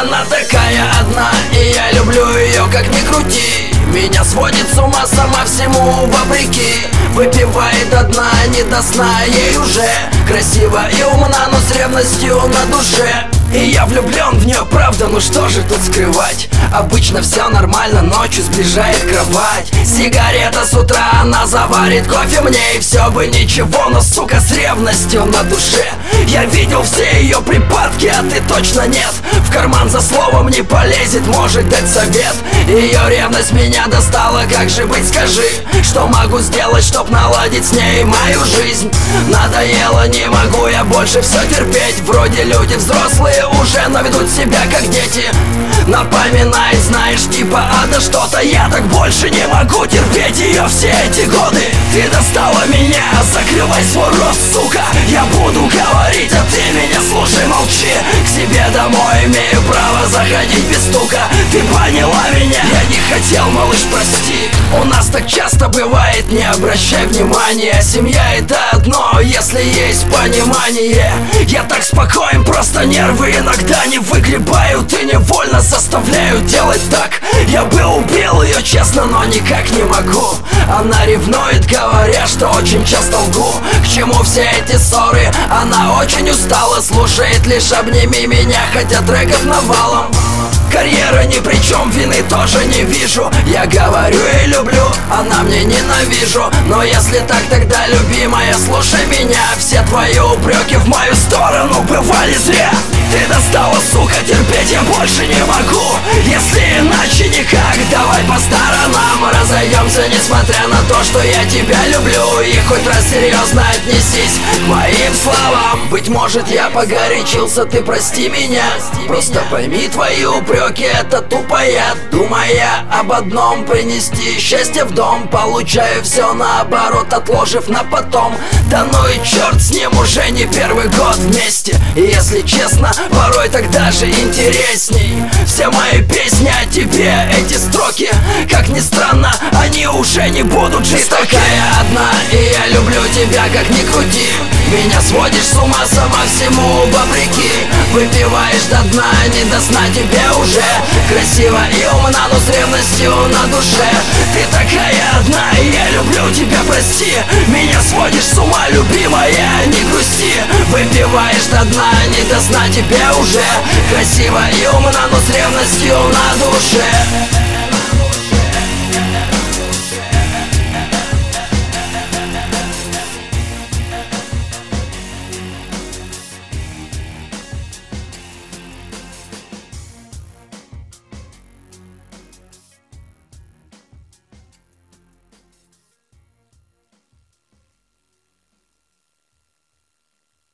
Она такая одна, и я люблю ее как ни крути. Меня сводит с ума сама всему вопреки. Выпивает одна, не до сна ей уже Красиво и умна, но с ревностью на душе. И я влюблен в нее, правда, ну что же тут скрывать? Обычно все нормально, ночью сближает кровать. Сигарета с утра, она заварит кофе мне И все бы ничего, но сука с ревностью на душе Я видел все ее припадки, а ты точно нет. В карман за словом не полезет, может дать совет. Ее ревность меня достала, как же быть, скажи? Что могу сделать, чтоб наладить с ней мою жизнь? Надоело, не могу я больше все терпеть. Вроде люди взрослые уже, но ведут себя как дети. Напоминай, знаешь, типа, а что-то Я так больше не могу терпеть. Ее все эти годы Ты достала меня, закрывай свой рот, сука Я буду говорить, а ты меня слушай, молчи. К себе домой имею право заходить без стука. Ты поняла меня? Я не хотел, малыш, прости. У нас так часто бывает, не обращай внимания. Семья это одно, если есть понимание. Я так спокоен, просто нервы иногда не выгребают И невольно заставляют делать так Я бы убил ее честно, но никак не могу. Она ревнует, говоря, что очень часто лгу. К чему все эти ссоры? Она очень устала, слушает лишь обними меня Хотя треков навалом. Карьера ни при чем, вины тоже не вижу. Я говорю и люблю, она мне ненавижу. Но если так, тогда, любимая, слушай меня. Все твои упреки в мою сторону бывали терпеть я больше не могу. Если иначе никак, давай по сторонам Разойдемся, несмотря на то, что я тебя люблю. И хоть раз серьезно отнесись к моим словам Быть может, я погорячился, ты прости меня. Просто пойми твои упреки это тупо я Думая об одном. Принести счастье в дом Получаю все наоборот, отложив на потом. Да ну и черт с ним, уже не первый год вместе. И если честно, порой так даже интересней. Все мои песни о тебе, эти строки. Как ни странно, они уже не будут жестоки такая одна, и я люблю тебя, как ни крути Меня сводишь с ума сама всему вопреки. Выпиваешь до дна, не до сна тебе уже. Красиво и умна, но с ревностью на душе. Ты такая одна, и я люблю тебя, прости. Меня сводишь с ума, любимая, не грусти. Выпиваешь до дна, не до сна тебе уже. Красиво и умна, но с ревностью на душе